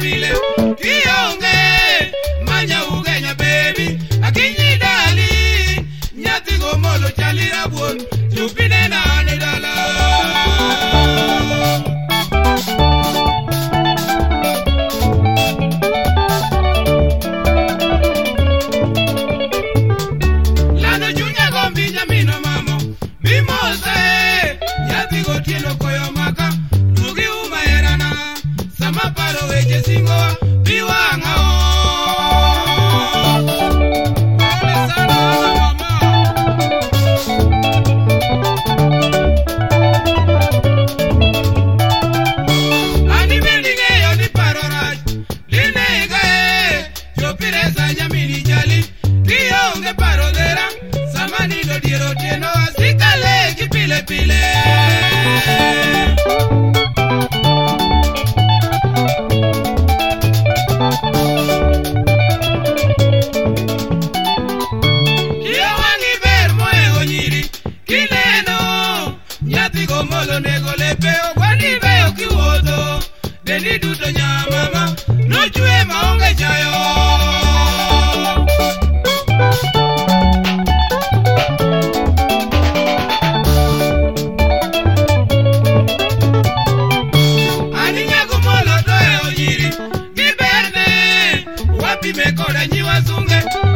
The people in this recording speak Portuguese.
pile kionge manya Gesundheit.